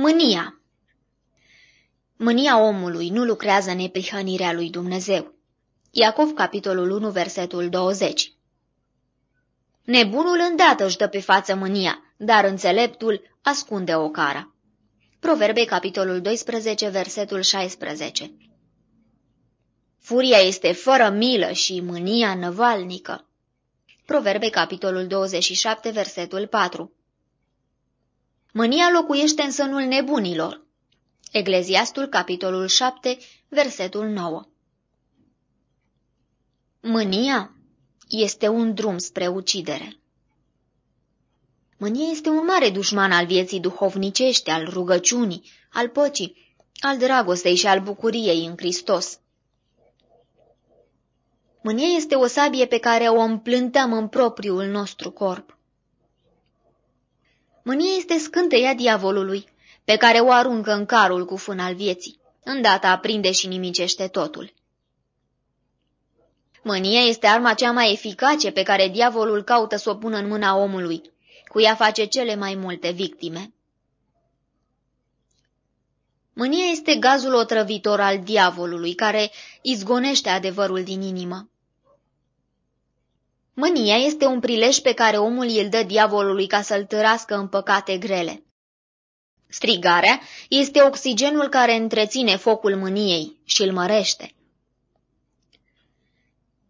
Mânia Mânia omului nu lucrează neprihănirea lui Dumnezeu. Iacov, capitolul 1, versetul 20 Nebunul îndată își dă pe față mânia, dar înțeleptul ascunde o cara. Proverbe, capitolul 12, versetul 16 Furia este fără milă și mânia năvalnică. Proverbe, capitolul 27, versetul 4 Mânia locuiește în sânul nebunilor. Egleziastul, capitolul 7, versetul 9 Mânia este un drum spre ucidere. Mânia este un mare dușman al vieții duhovnicești, al rugăciunii, al păcii, al dragostei și al bucuriei în Hristos. Mânia este o sabie pe care o împlântăm în propriul nostru corp. Mânia este scânteia diavolului, pe care o aruncă în carul cu fân al vieții. Îndată aprinde și nimicește totul. Mânia este arma cea mai eficace pe care diavolul caută să o pună în mâna omului. Cu ea face cele mai multe victime. Mânia este gazul otrăvitor al diavolului, care izgonește adevărul din inimă. Mânia este un prilej pe care omul îl dă diavolului ca să-l târască în păcate grele. Strigarea este oxigenul care întreține focul mâniei și îl mărește.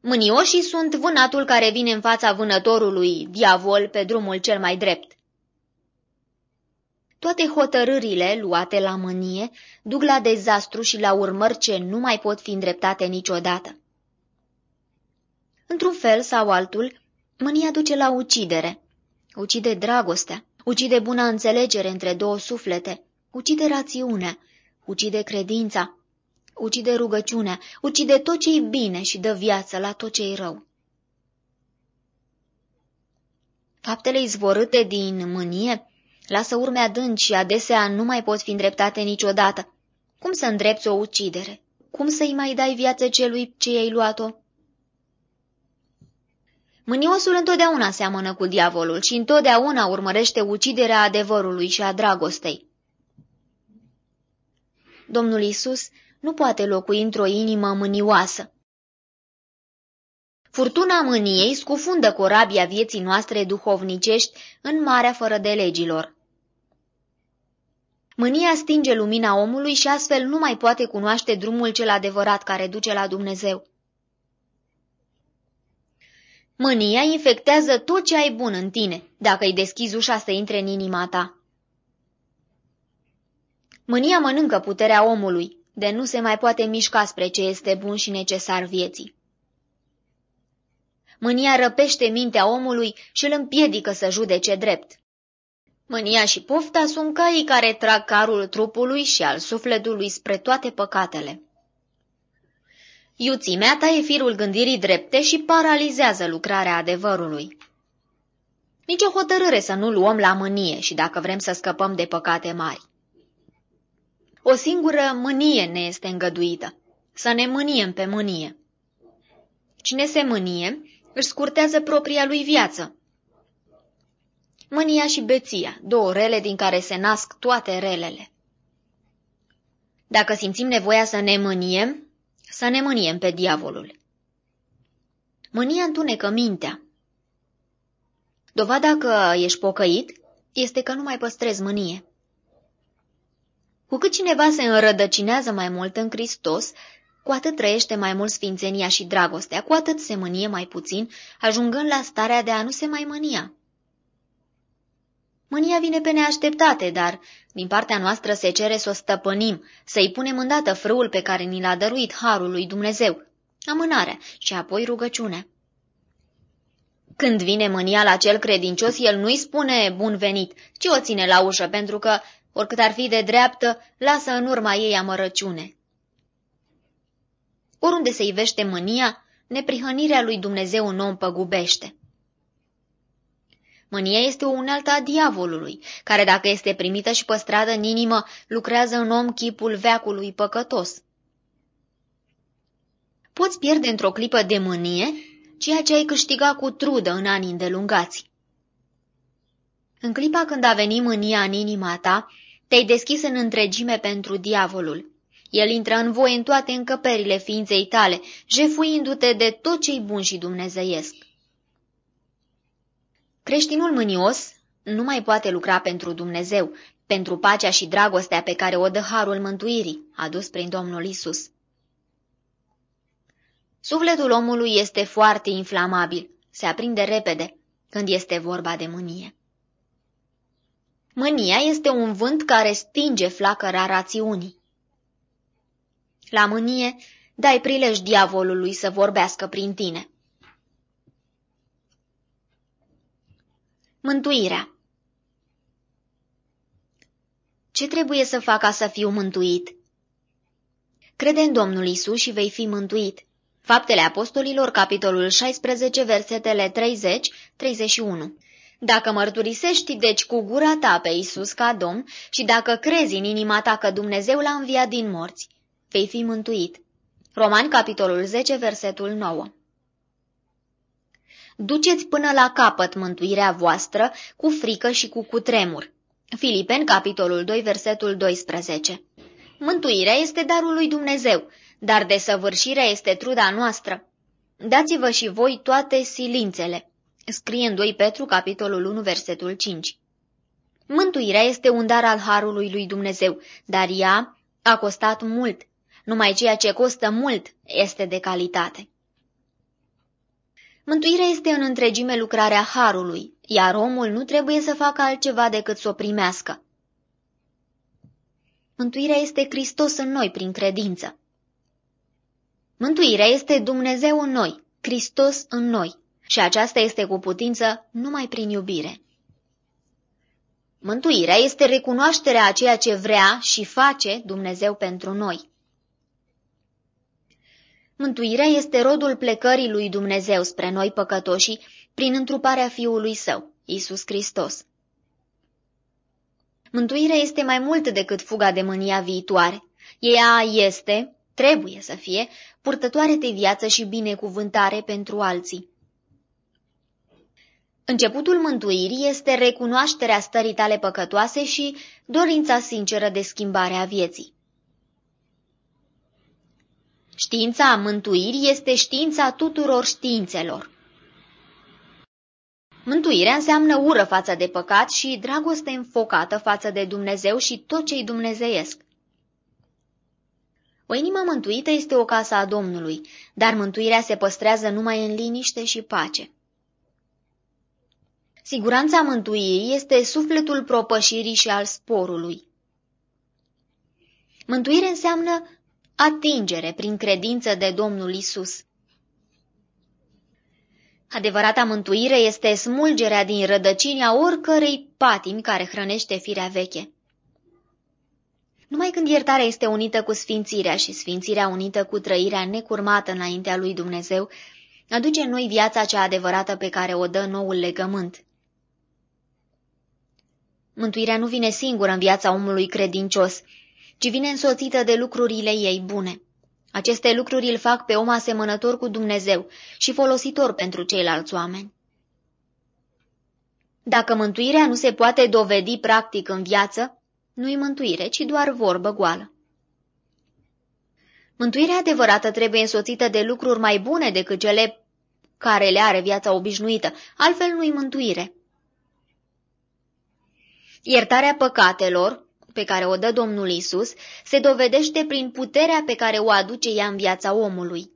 Mânioșii sunt vânatul care vine în fața vânătorului, diavol, pe drumul cel mai drept. Toate hotărârile luate la mânie duc la dezastru și la urmări ce nu mai pot fi îndreptate niciodată. Într-un fel sau altul, mânia duce la ucidere. Ucide dragostea, ucide buna înțelegere între două suflete, ucide rațiunea, ucide credința, ucide rugăciunea, ucide tot ce-i bine și dă viață la tot ce-i rău. Faptele izvorâte din mânie lasă urme adânci și adesea nu mai pot fi îndreptate niciodată. Cum să îndrepți o ucidere? Cum să-i mai dai viață celui ce i-ai luat-o? Mâniosul întotdeauna seamănă cu diavolul și întotdeauna urmărește uciderea adevărului și a dragostei. Domnul Isus nu poate locui într-o inimă mânioasă. Furtuna mâniei scufundă corabia vieții noastre duhovnicești în marea fără de legilor. Mânia stinge lumina omului și astfel nu mai poate cunoaște drumul cel adevărat care duce la Dumnezeu. Mânia infectează tot ce ai bun în tine, dacă îi deschizi ușa să intre în inima ta. Mânia mănâncă puterea omului, de nu se mai poate mișca spre ce este bun și necesar vieții. Mânia răpește mintea omului și îl împiedică să judece drept. Mânia și pofta sunt caii care trag carul trupului și al sufletului spre toate păcatele. Iuțimea taie firul gândirii drepte și paralizează lucrarea adevărului. Nici o hotărâre să nu luăm la mânie și dacă vrem să scăpăm de păcate mari. O singură mânie ne este îngăduită, să ne mâniem pe mânie. Cine se mânie, își scurtează propria lui viață. Mânia și beția, două rele din care se nasc toate relele. Dacă simțim nevoia să ne mâniem, să ne mâniem pe diavolul. Mânia întunecă mintea. Dovada că ești pocăit este că nu mai păstrezi mânie. Cu cât cineva se înrădăcinează mai mult în Hristos, cu atât trăiește mai mult sfințenia și dragostea, cu atât se mânie mai puțin, ajungând la starea de a nu se mai mânia. Mânia vine pe neașteptate, dar din partea noastră se cere să o stăpânim, să-i punem îndată frâul pe care ni l-a dăruit harul lui Dumnezeu, amânarea și apoi rugăciunea. Când vine mânia la cel credincios, el nu-i spune bun venit, ci o ține la ușă, pentru că, oricât ar fi de dreaptă, lasă în urma ei amărăciune. Oriunde se ivește mânia, neprihănirea lui Dumnezeu un om păgubește. Mânia este o unealtă a diavolului, care dacă este primită și păstrată în inimă, lucrează în om chipul veacului păcătos. Poți pierde într-o clipă de mânie ceea ce ai câștigat cu trudă în ani îndelungați. În clipa când a venit mânia în inima ta, Te-ai deschis în întregime pentru diavolul. El intră în voi în toate încăperile ființei tale, jefuindu-te de tot ce-i bun și dumnezeiesc. Creștinul mânios nu mai poate lucra pentru Dumnezeu, pentru pacea și dragostea pe care o dă harul mântuirii, adus prin Domnul Isus. Sufletul omului este foarte inflamabil, se aprinde repede când este vorba de mânie. Mânia este un vânt care stinge flacăra rațiunii. La mânie dai prilej diavolului să vorbească prin tine. Mântuirea Ce trebuie să fac ca să fiu mântuit? Crede în Domnul Isus și vei fi mântuit. Faptele Apostolilor, capitolul 16, versetele 30-31 Dacă mărturisești deci cu gura ta pe Isus ca Domn și dacă crezi în inima ta că Dumnezeu l-a înviat din morți, vei fi mântuit. Romani, capitolul 10, versetul 9 Duceți până la capăt mântuirea voastră cu frică și cu cutremur. Filipen, capitolul 2, versetul 12 Mântuirea este darul lui Dumnezeu, dar desăvârșirea este truda noastră. Dați-vă și voi toate silințele. Scrie în 2 Petru, capitolul 1, versetul 5. Mântuirea este un dar al harului lui Dumnezeu, dar ea a costat mult. Numai ceea ce costă mult este de calitate. Mântuirea este în întregime lucrarea harului, iar omul nu trebuie să facă altceva decât să o primească. Mântuirea este Hristos în noi prin credință. Mântuirea este Dumnezeu în noi, Hristos în noi, și aceasta este cu putință numai prin iubire. Mântuirea este recunoașterea a ceea ce vrea și face Dumnezeu pentru noi. Mântuirea este rodul plecării lui Dumnezeu spre noi păcătoșii prin întruparea Fiului Său, Isus Hristos. Mântuirea este mai mult decât fuga de mânia viitoare. Ea este, trebuie să fie, purtătoare de viață și binecuvântare pentru alții. Începutul mântuirii este recunoașterea stării tale păcătoase și dorința sinceră de schimbare a vieții. Știința mântuirii este știința tuturor științelor. Mântuirea înseamnă ură față de păcat și dragoste înfocată față de Dumnezeu și tot ce-i dumnezeiesc. O inimă mântuită este o casă a Domnului, dar mântuirea se păstrează numai în liniște și pace. Siguranța mântuirii este sufletul propășirii și al sporului. Mântuire înseamnă atingere prin credință de Domnul Isus. Adevărata mântuire este smulgerea din rădăcinea oricărei patimi care hrănește firea veche. Numai când iertarea este unită cu sfințirea și sfințirea unită cu trăirea necurmată înaintea lui Dumnezeu, aduce în noi viața cea adevărată pe care o dă noul legământ. Mântuirea nu vine singură în viața omului credincios, ci vine însoțită de lucrurile ei bune. Aceste lucruri îl fac pe om asemănător cu Dumnezeu și folositor pentru ceilalți oameni. Dacă mântuirea nu se poate dovedi practic în viață, nu-i mântuire, ci doar vorbă goală. Mântuirea adevărată trebuie însoțită de lucruri mai bune decât cele care le are viața obișnuită, altfel nu-i mântuire. Iertarea păcatelor, pe care o dă Domnul Isus, se dovedește prin puterea pe care o aduce ea în viața omului.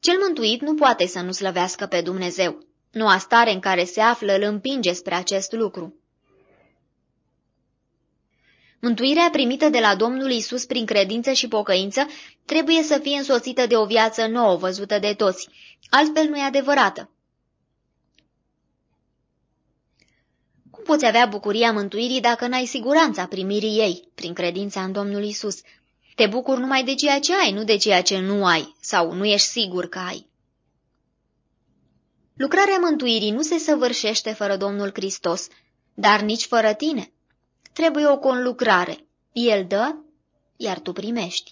Cel mântuit nu poate să nu slăvească pe Dumnezeu. Noua stare în care se află îl împinge spre acest lucru. Mântuirea primită de la Domnul Isus prin credință și pocăință trebuie să fie însoțită de o viață nouă văzută de toți, altfel nu e adevărată. Cum poți avea bucuria mântuirii dacă n-ai siguranța primirii ei, prin credința în Domnul Isus? Te bucuri numai de ceea ce ai, nu de ceea ce nu ai, sau nu ești sigur că ai. Lucrarea mântuirii nu se săvârșește fără Domnul Hristos, dar nici fără tine. Trebuie o conlucrare. El dă, iar tu primești.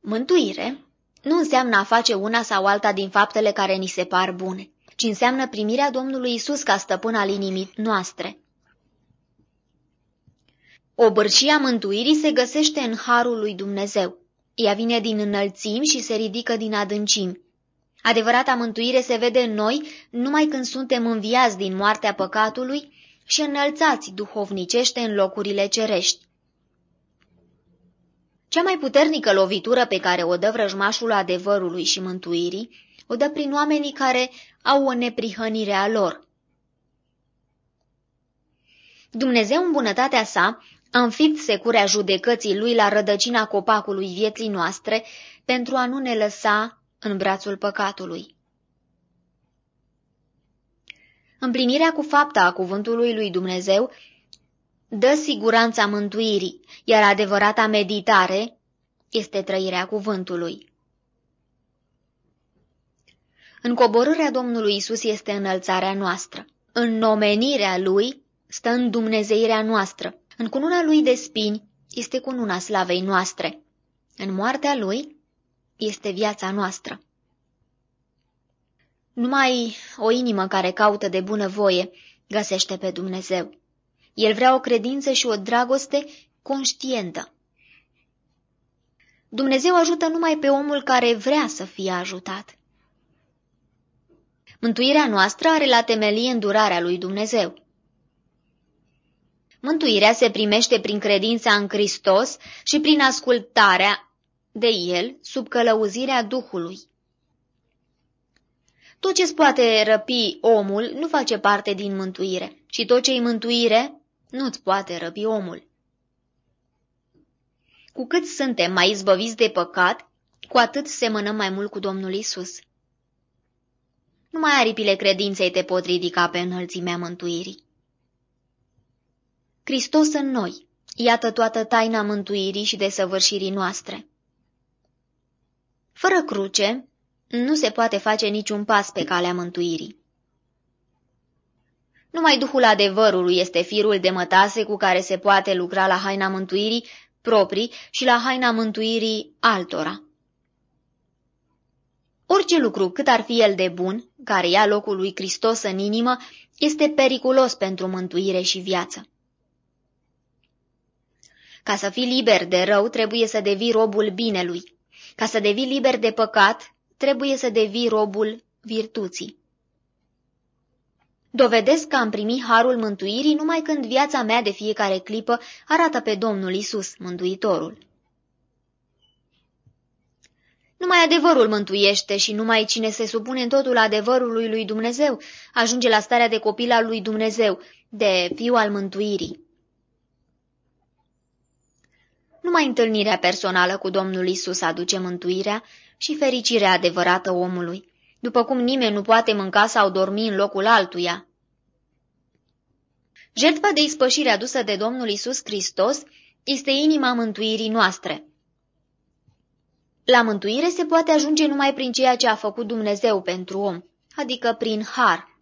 Mântuire nu înseamnă a face una sau alta din faptele care ni se par bune ci înseamnă primirea Domnului Isus ca stăpân al inimii noastre. Obârșia mântuirii se găsește în harul lui Dumnezeu. Ea vine din înălțimi și se ridică din adâncimi. Adevărata mântuire se vede în noi numai când suntem înviați din moartea păcatului și înălțați duhovnicește în locurile cerești. Cea mai puternică lovitură pe care o dă vrăjmașul adevărului și mântuirii o dă prin oamenii care au o neprihănire a lor. Dumnezeu, în bunătatea sa, a înfipt securea judecății lui la rădăcina copacului vieții noastre pentru a nu ne lăsa în brațul păcatului. Împlinirea cu fapta a cuvântului lui Dumnezeu dă siguranța mântuirii, iar adevărata meditare este trăirea cuvântului. În coborârea Domnului Isus este înălțarea noastră. În nomenirea Lui stă în dumnezeirea noastră. În cununa Lui de spini este cununa slavei noastre. În moartea Lui este viața noastră. Numai o inimă care caută de bună voie găsește pe Dumnezeu. El vrea o credință și o dragoste conștientă. Dumnezeu ajută numai pe omul care vrea să fie ajutat. Mântuirea noastră are la temelie îndurarea lui Dumnezeu. Mântuirea se primește prin credința în Hristos și prin ascultarea de El sub călăuzirea Duhului. Tot ce-ți poate răpi omul nu face parte din mântuire, și tot ce-i mântuire nu-ți poate răpi omul. Cu cât suntem mai izbăviți de păcat, cu atât semănăm mai mult cu Domnul Isus. Numai aripile credinței te pot ridica pe înălțimea mântuirii. Hristos în noi, iată toată taina mântuirii și desăvârșirii noastre. Fără cruce, nu se poate face niciun pas pe calea mântuirii. Numai Duhul adevărului este firul de mătase cu care se poate lucra la haina mântuirii proprii și la haina mântuirii altora. Orice lucru, cât ar fi el de bun, care ia locul lui Hristos în inimă, este periculos pentru mântuire și viață. Ca să fii liber de rău, trebuie să devii robul binelui. Ca să devii liber de păcat, trebuie să devii robul virtuții. Dovedesc că am primit harul mântuirii numai când viața mea de fiecare clipă arată pe Domnul Isus, Mântuitorul. Numai adevărul mântuiește și numai cine se supune în totul adevărului lui Dumnezeu ajunge la starea de copil al lui Dumnezeu, de fiu al mântuirii. Numai întâlnirea personală cu Domnul Isus aduce mântuirea și fericirea adevărată omului, după cum nimeni nu poate mânca sau dormi în locul altuia. Jertfa de ispășire adusă de Domnul Isus Hristos este inima mântuirii noastre. La mântuire se poate ajunge numai prin ceea ce a făcut Dumnezeu pentru om, adică prin har.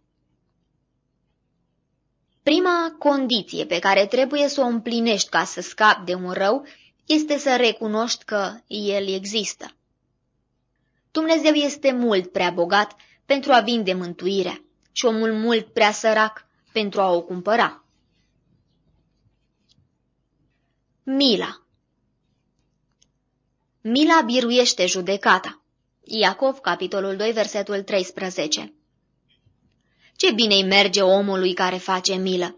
Prima condiție pe care trebuie să o împlinești ca să scapi de un rău este să recunoști că el există. Dumnezeu este mult prea bogat pentru a vinde mântuirea și omul mult prea sărac pentru a o cumpăra. Mila Mila biruiește judecata. Iacov, capitolul 2, versetul 13 Ce bine-i merge omului care face milă!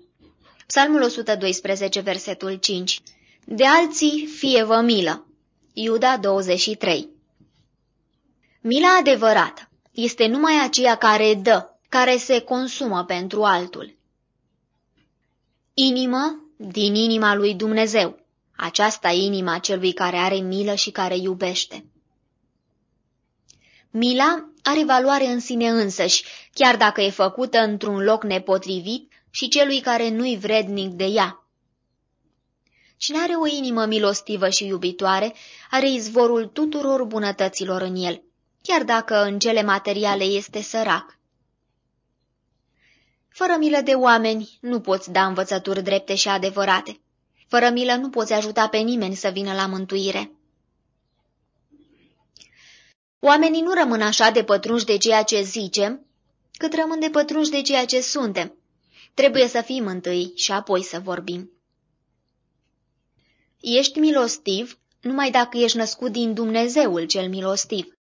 Psalmul 112, versetul 5 De alții fie vă milă. Iuda 23 Mila adevărată este numai aceea care dă, care se consumă pentru altul. Inimă din inima lui Dumnezeu. Aceasta inima celui care are milă și care iubește. Mila are valoare în sine însăși, chiar dacă e făcută într-un loc nepotrivit și celui care nu-i vrednic de ea. Cine are o inimă milostivă și iubitoare, are izvorul tuturor bunătăților în el chiar dacă în cele materiale este sărac. Fără milă de oameni nu poți da învățături drepte și adevărate. Fără milă nu poți ajuta pe nimeni să vină la mântuire. Oamenii nu rămân așa de pătrunși de ceea ce zicem, cât rămân de pătrunși de ceea ce suntem. Trebuie să fim întâi și apoi să vorbim. Ești milostiv numai dacă ești născut din Dumnezeul cel milostiv.